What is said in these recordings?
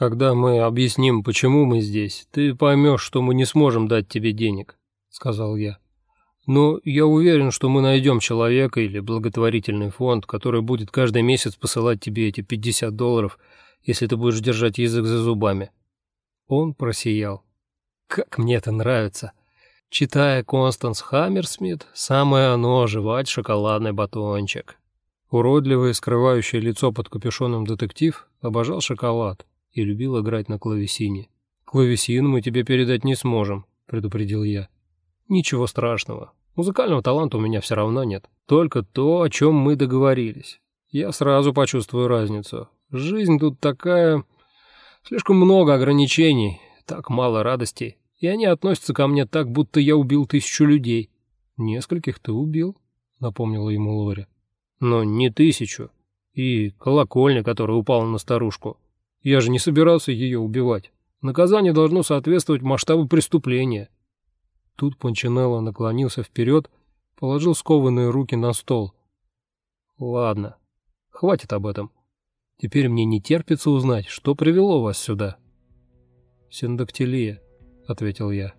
«Когда мы объясним, почему мы здесь, ты поймешь, что мы не сможем дать тебе денег», — сказал я. «Но я уверен, что мы найдем человека или благотворительный фонд, который будет каждый месяц посылать тебе эти 50 долларов, если ты будешь держать язык за зубами». Он просиял. «Как мне это нравится!» Читая Констанс Хаммерсмит, самое оно жевать шоколадный батончик. Уродливый, скрывающий лицо под капюшоном детектив обожал шоколад и любил играть на клавесине. «Клавесин мы тебе передать не сможем», — предупредил я. «Ничего страшного. Музыкального таланта у меня все равно нет. Только то, о чем мы договорились. Я сразу почувствую разницу. Жизнь тут такая... Слишком много ограничений, так мало радостей. И они относятся ко мне так, будто я убил тысячу людей». «Нескольких ты убил», — напомнила ему Лори. Но не тысячу. И колокольня, которая упала на старушку. Я же не собирался ее убивать. Наказание должно соответствовать масштабу преступления. Тут Панчинелло наклонился вперед, положил скованные руки на стол. Ладно, хватит об этом. Теперь мне не терпится узнать, что привело вас сюда. Синдактилия, ответил я.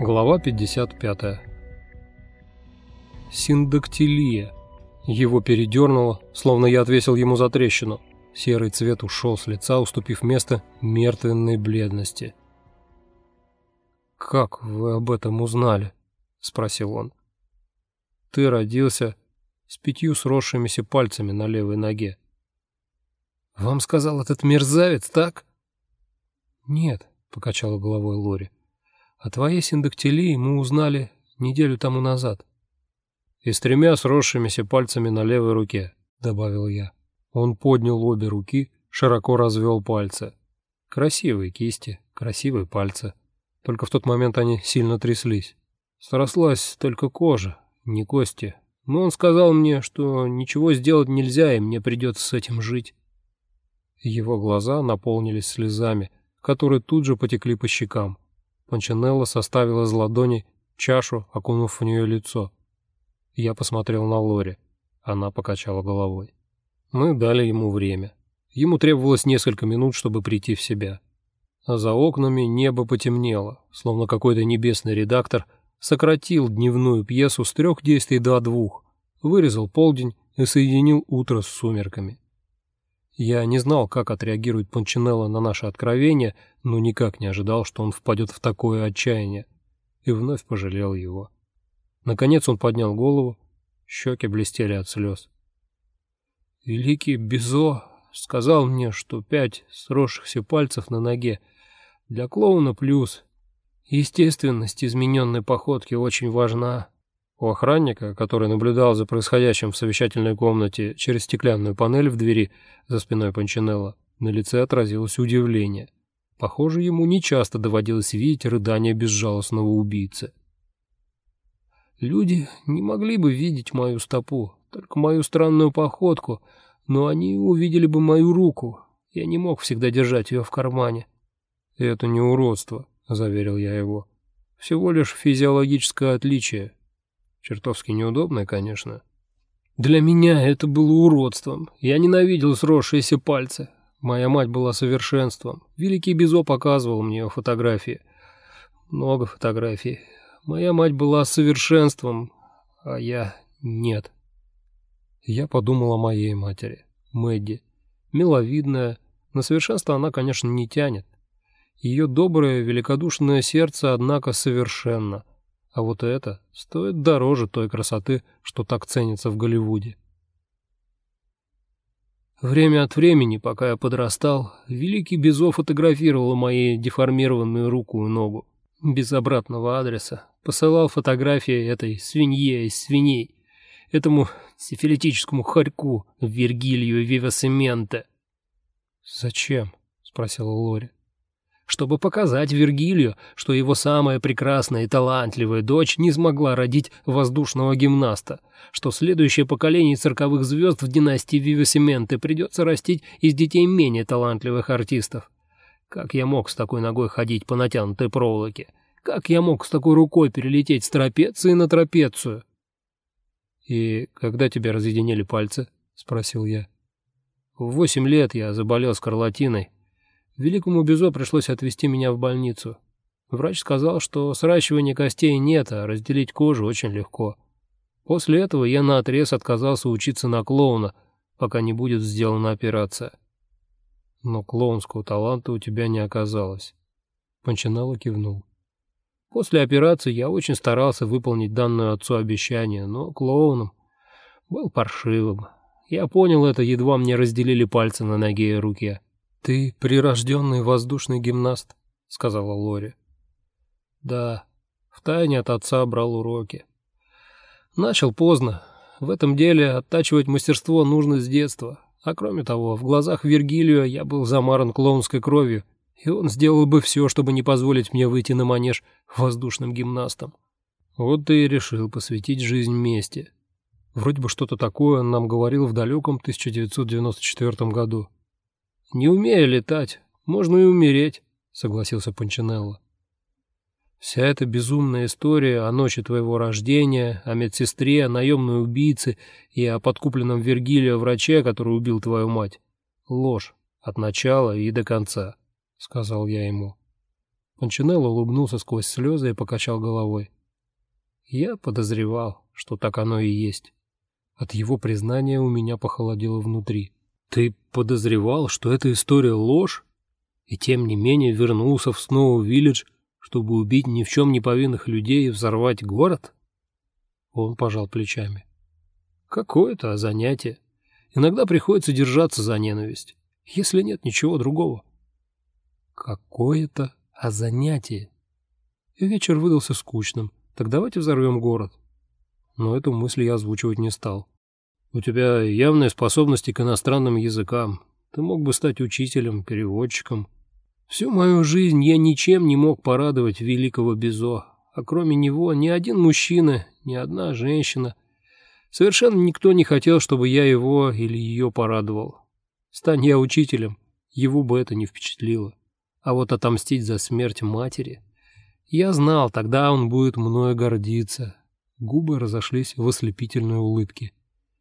Глава 55. Синдактилия. Его передернуло, словно я отвесил ему за трещину. Серый цвет ушел с лица, уступив место мертвенной бледности. «Как вы об этом узнали?» — спросил он. «Ты родился с пятью сросшимися пальцами на левой ноге». «Вам сказал этот мерзавец, так?» «Нет», — покачала головой Лори. О твоей синдактилии мы узнали неделю тому назад. И с тремя сросшимися пальцами на левой руке, добавил я. Он поднял обе руки, широко развел пальцы. Красивые кисти, красивые пальцы. Только в тот момент они сильно тряслись. Срослась только кожа, не кости. Но он сказал мне, что ничего сделать нельзя, и мне придется с этим жить. Его глаза наполнились слезами, которые тут же потекли по щекам. Панчинелло составил из ладони чашу, окунув в нее лицо. Я посмотрел на Лори. Она покачала головой. Мы дали ему время. Ему требовалось несколько минут, чтобы прийти в себя. А за окнами небо потемнело, словно какой-то небесный редактор сократил дневную пьесу с трех действий до двух, вырезал полдень и соединил утро с сумерками. Я не знал, как отреагирует Пончинелло на наше откровение, но никак не ожидал, что он впадет в такое отчаяние, и вновь пожалел его. Наконец он поднял голову, щеки блестели от слез. «Великий Безо сказал мне, что пять сросшихся пальцев на ноге для клоуна плюс. Естественность измененной походки очень важна». У охранника, который наблюдал за происходящим в совещательной комнате через стеклянную панель в двери за спиной Панчинелла, на лице отразилось удивление. Похоже, ему нечасто доводилось видеть рыдания безжалостного убийцы. Люди не могли бы видеть мою стопу, только мою странную походку, но они увидели бы мою руку. Я не мог всегда держать ее в кармане. «Это не уродство», — заверил я его. «Всего лишь физиологическое отличие, Чертовски неудобно, конечно. Для меня это было уродством. Я ненавидел сросшиеся пальцы. Моя мать была совершенством. Великий Безо показывал мне фотографии. Много фотографий. Моя мать была совершенством, а я нет. Я подумал о моей матери, Мэдди. Миловидная, на совершенство она, конечно, не тянет. Ее доброе, великодушное сердце, однако, совершенно – а вот это стоит дороже той красоты, что так ценится в Голливуде. Время от времени, пока я подрастал, Великий Безо фотографировал мои деформированную руку и ногу. Без обратного адреса. Посылал фотографии этой свинье из свиней. Этому сифилитическому хорьку Вергилию Вивасементе. «Зачем?» — спросила Лори чтобы показать Вергилию, что его самая прекрасная и талантливая дочь не смогла родить воздушного гимнаста, что следующее поколение цирковых звезд в династии Вивесименты придется растить из детей менее талантливых артистов. Как я мог с такой ногой ходить по натянутой проволоке? Как я мог с такой рукой перелететь с трапеции на трапецию? «И когда тебя разъединили пальцы?» — спросил я. «В восемь лет я заболел скарлатиной. Великому Безо пришлось отвезти меня в больницу. Врач сказал, что сращивания костей нет, а разделить кожу очень легко. После этого я наотрез отказался учиться на клоуна, пока не будет сделана операция. Но клоунского таланта у тебя не оказалось. Панчинало кивнул. После операции я очень старался выполнить данное отцу обещание, но клоуном был паршивым. Я понял это, едва мне разделили пальцы на ноге и руке. «Ты прирожденный воздушный гимнаст», — сказала Лори. «Да, втайне от отца брал уроки. Начал поздно. В этом деле оттачивать мастерство нужно с детства. А кроме того, в глазах Вергилия я был замаран клоунской кровью, и он сделал бы все, чтобы не позволить мне выйти на манеж воздушным гимнастом. Вот ты и решил посвятить жизнь мести. Вроде бы что-то такое он нам говорил в далеком 1994 году. «Не умея летать, можно и умереть», — согласился Панчинелло. Вся эта безумная история о ночи твоего рождения, о медсестре, о наемной убийце и о подкупленном Вергилио враче, который убил твою мать. Ложь. От начала и до конца, — сказал я ему. Панчинелло улыбнулся сквозь слезы и покачал головой. Я подозревал, что так оно и есть. От его признания у меня похолодело внутри. Ты подозревал, что эта история ложь? И тем не менее вернулся в Сноу-Виллидж чтобы убить ни в чем не повинных людей и взорвать город? Он пожал плечами. Какое-то занятие. Иногда приходится держаться за ненависть, если нет ничего другого. Какое-то а занятие. Вечер выдался скучным. Так давайте взорвем город. Но эту мысль я озвучивать не стал. У тебя явные способности к иностранным языкам. Ты мог бы стать учителем, переводчиком. Всю мою жизнь я ничем не мог порадовать великого Безо, а кроме него ни один мужчина, ни одна женщина. Совершенно никто не хотел, чтобы я его или ее порадовал. Стань я учителем, его бы это не впечатлило. А вот отомстить за смерть матери... Я знал, тогда он будет мною гордиться. Губы разошлись в ослепительной улыбке.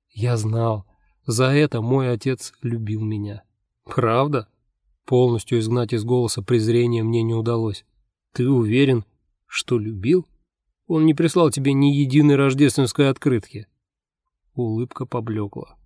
Я знал, за это мой отец любил меня. Правда? Полностью изгнать из голоса презрение мне не удалось. Ты уверен, что любил? Он не прислал тебе ни единой рождественской открытки. Улыбка поблекла.